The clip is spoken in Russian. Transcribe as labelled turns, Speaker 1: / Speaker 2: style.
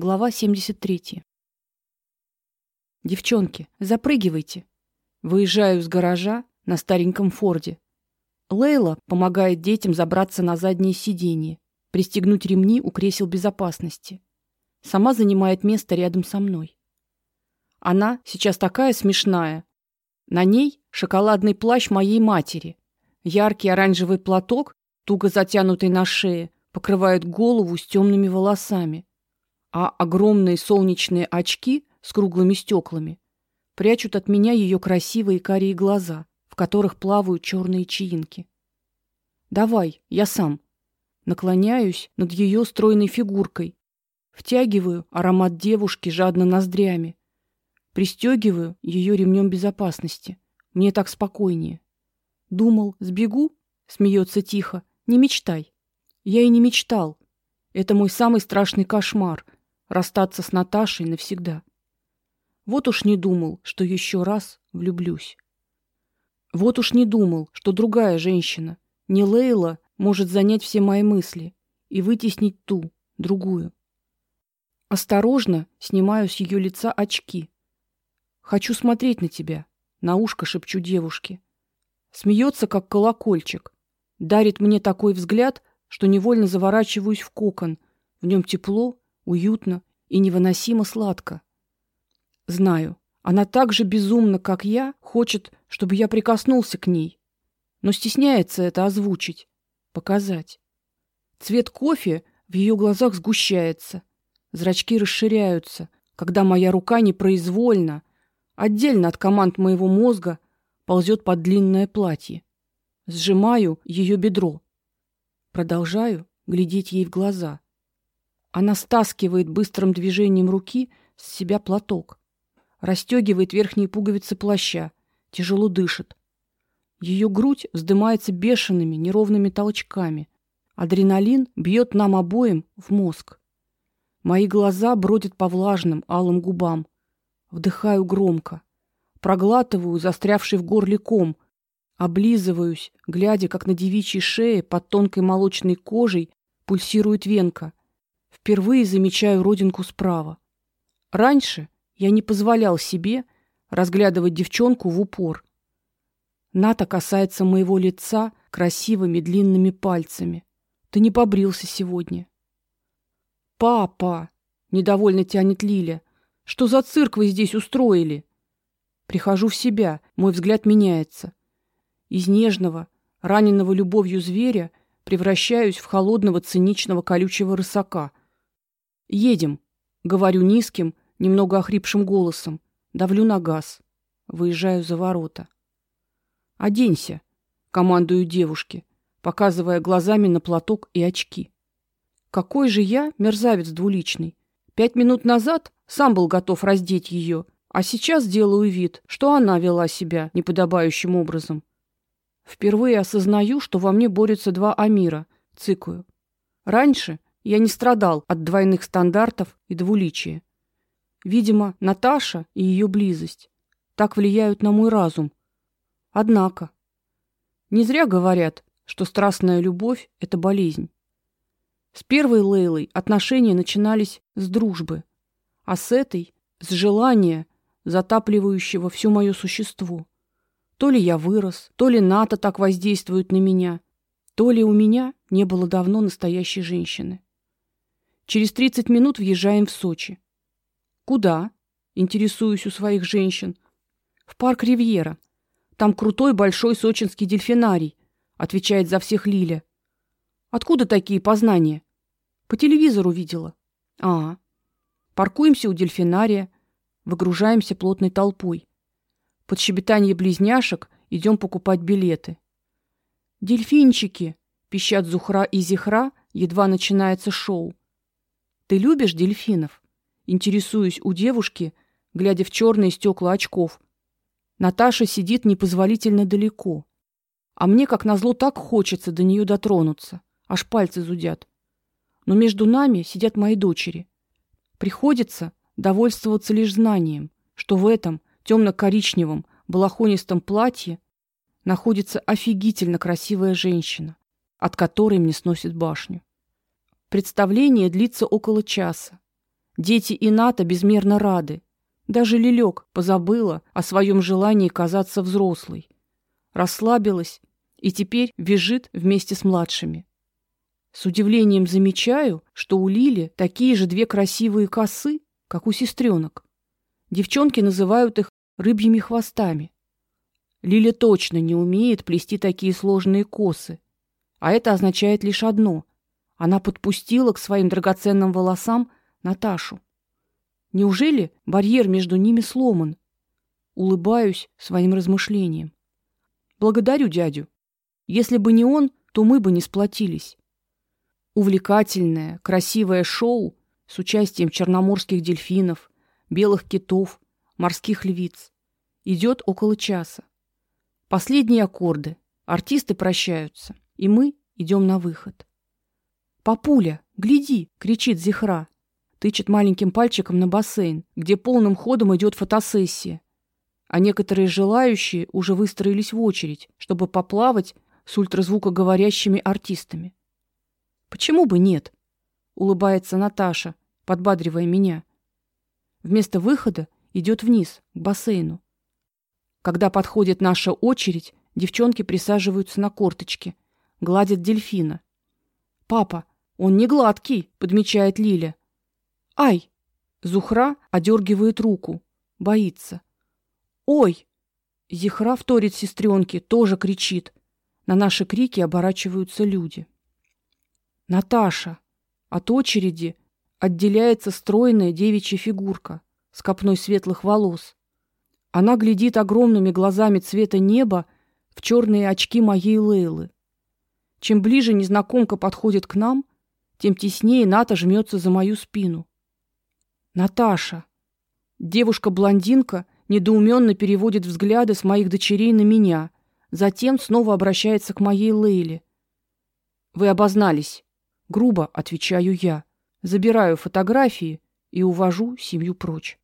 Speaker 1: Глава 73. Девчонки, запрыгивайте. Выезжаю из гаража на стареньком Форде. Лейла помогает детям забраться на заднее сиденье, пристегнуть ремни у кресел безопасности. Сама занимает место рядом со мной. Она сейчас такая смешная. На ней шоколадный плащ моей матери. Яркий оранжевый платок, туго затянутый на шее, покрывает голову с темными волосами а огромные солнечные очки с круглыми стеклами прячут от меня ее красивые карие глаза, в которых плавают черные чаинки. Давай, я сам. Наклоняюсь над ее стройной фигуркой, втягиваю аромат девушки жадно ноздрями, пристегиваю ее ремнем безопасности. Мне так спокойнее. Думал, сбегу, смеется тихо. Не мечтай. Я и не мечтал. Это мой самый страшный кошмар расстаться с Наташей навсегда. Вот уж не думал, что еще раз влюблюсь. Вот уж не думал, что другая женщина, не Лейла, может занять все мои мысли и вытеснить ту, другую. Осторожно снимаю с ее лица очки. Хочу смотреть на тебя, на ушко шепчу девушке. Смеется как колокольчик, дарит мне такой взгляд, что невольно заворачиваюсь в кокон. В нем тепло уютно и невыносимо сладко. Знаю, она так же безумно, как я, хочет, чтобы я прикоснулся к ней, но стесняется это озвучить, показать. Цвет кофе в ее глазах сгущается, зрачки расширяются, когда моя рука непроизвольно, отдельно от команд моего мозга, ползет под длинное платье. Сжимаю ее бедро. Продолжаю глядеть ей в глаза. Она стаскивает быстрым движением руки с себя платок, расстегивает верхние пуговицы плаща, тяжело дышит. Ее грудь вздымается бешеными, неровными толчками. Адреналин бьет нам обоим в мозг. Мои глаза бродят по влажным алым губам. Вдыхаю громко, проглатываю застрявший в горле ком, облизываюсь, глядя, как на девичьей шее под тонкой молочной кожей пульсирует венка. Впервые замечаю родинку справа. Раньше я не позволял себе разглядывать девчонку в упор. Ната касается моего лица красивыми длинными пальцами. Ты не побрился сегодня. Папа, недовольно тянет Лиля. Что за цирк вы здесь устроили? Прихожу в себя, мой взгляд меняется. Из нежного, раненого любовью зверя превращаюсь в холодного, циничного, колючего рысака, Едем, говорю низким, немного охрипшим голосом, давлю на газ, выезжаю за ворота. Оденься, командую девушке, показывая глазами на платок и очки. Какой же я мерзавец двуличный. Пять минут назад сам был готов раздеть ее, а сейчас делаю вид, что она вела себя неподобающим образом. Впервые осознаю, что во мне борются два Амира, цыкаю. Раньше я не страдал от двойных стандартов и двуличия. Видимо, Наташа и ее близость так влияют на мой разум. Однако не зря говорят, что страстная любовь это болезнь. С первой Лейлой отношения начинались с дружбы, а с этой с желания, затапливающего все мое существо. То ли я вырос, то ли Ната так воздействует на меня, то ли у меня не было давно настоящей женщины. Через 30 минут въезжаем в Сочи. Куда? Интересуюсь у своих женщин. В парк Ривьера. Там крутой большой сочинский дельфинарий, отвечает за всех Лиля. Откуда такие познания? По телевизору видела. А. Паркуемся у дельфинария, выгружаемся плотной толпой. Под щебетание близняшек идем покупать билеты. Дельфинчики, пищат Зухра и Зихра, едва начинается шоу. Ты любишь дельфинов? Интересуюсь у девушки, глядя в черные стекла очков. Наташа сидит непозволительно далеко, а мне как назло так хочется до нее дотронуться, аж пальцы зудят. Но между нами сидят мои дочери. Приходится довольствоваться лишь знанием, что в этом темно коричневом балахонистом платье находится офигительно красивая женщина, от которой мне сносит башню. Представление длится около часа. Дети и Ната безмерно рады. Даже Лилек позабыла о своем желании казаться взрослой. Расслабилась и теперь визжит вместе с младшими. С удивлением замечаю, что у Лили такие же две красивые косы, как у сестренок. Девчонки называют их рыбьими хвостами. Лиля точно не умеет плести такие сложные косы, а это означает лишь одно: она подпустила к своим драгоценным волосам Наташу. Неужели барьер между ними сломан? Улыбаюсь своим размышлениям. Благодарю дядю. Если бы не он, то мы бы не сплотились. Увлекательное, красивое шоу с участием черноморских дельфинов, белых китов, морских львиц идет около часа. Последние аккорды. Артисты прощаются, и мы идем на выход. Папуля, гляди, кричит Зихра тычет маленьким пальчиком на бассейн, где полным ходом идет фотосессия. А некоторые желающие уже выстроились в очередь, чтобы поплавать с ультразвукоговорящими артистами. Почему бы нет? улыбается Наташа, подбадривая меня. Вместо выхода идет вниз, к бассейну. Когда подходит наша очередь, девчонки присаживаются на корточки, гладят дельфина. Папа, он не гладкий, подмечает Лиля. Ай! Зухра одергивает руку, боится. Ой! Зихра вторит сестренке, тоже кричит. На наши крики оборачиваются люди. Наташа. От очереди отделяется стройная девичья фигурка с копной светлых волос. Она глядит огромными глазами цвета неба в черные очки моей Лейлы. Чем ближе незнакомка подходит к нам, тем теснее Ната жмется за мою спину. Наташа. Девушка-блондинка недоуменно переводит взгляды с моих дочерей на меня, затем снова обращается к моей Лейле. Вы обознались, грубо отвечаю я. Забираю фотографии и увожу семью прочь.